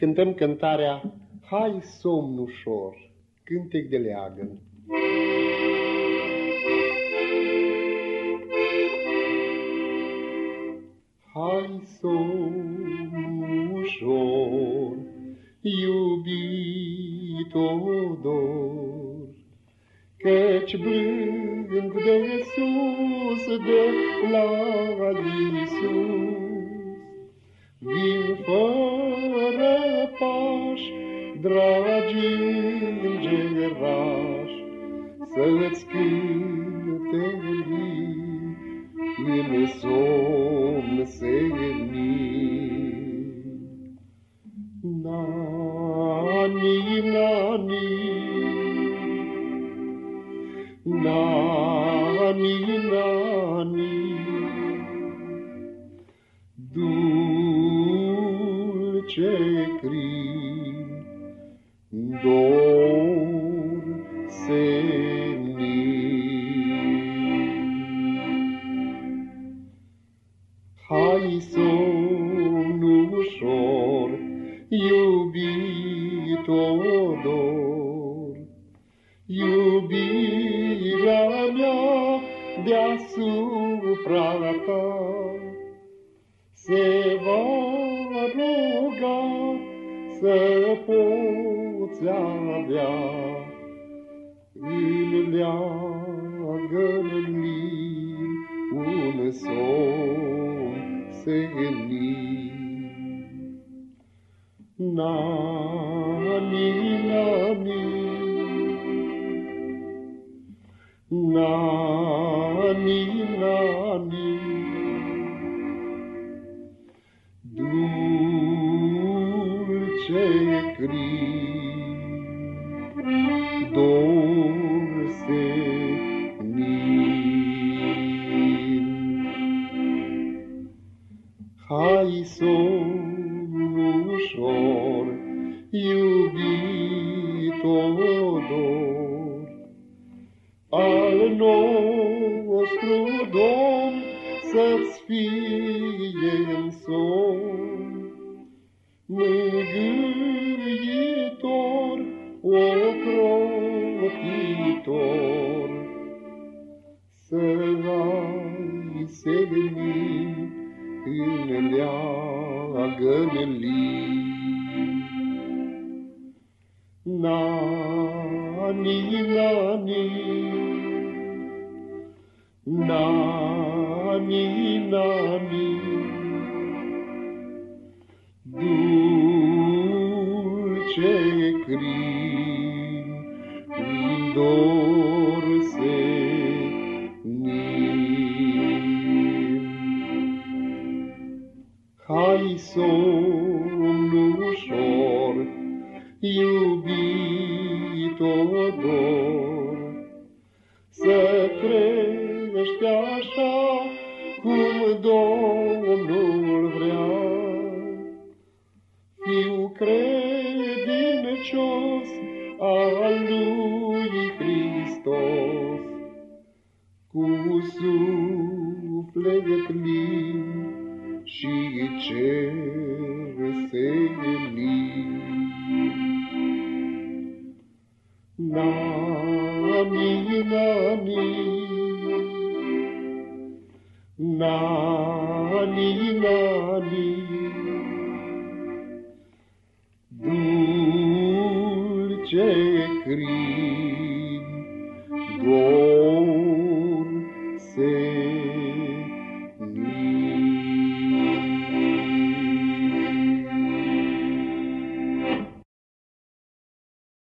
cântăm cântarea Hai somn ușor, cântec de leagăn. Hai somn ușor, iubito dor, Căci blând de sus, de la Iisus, Vin fără pași, dragi îngerași, Să-ți cânte în somn senin. Nani, nani, nani, nani, dulce crin, dor senin. Hai somn ușor, iubito dor, iubirea mea deasupra ta se va ruga să poți avea în leagă-n un somn senin. Nani, nani, nani, dulce crin, dor senin. Hai somn ușor, iubito dor, al nostru Domn să-ți fie în somn, mângâietor, ocrotitor, să ai senin în leagă-n Nani, nani, nani, nani, dulce crin, dor senin. Hai somn ușor, iubito dor, să crești așa cum Domnul vrea. Fiu credincios al lui Hristos, cu suflet plin și cer senin. Nani, nani, nani, dulce crin, dor se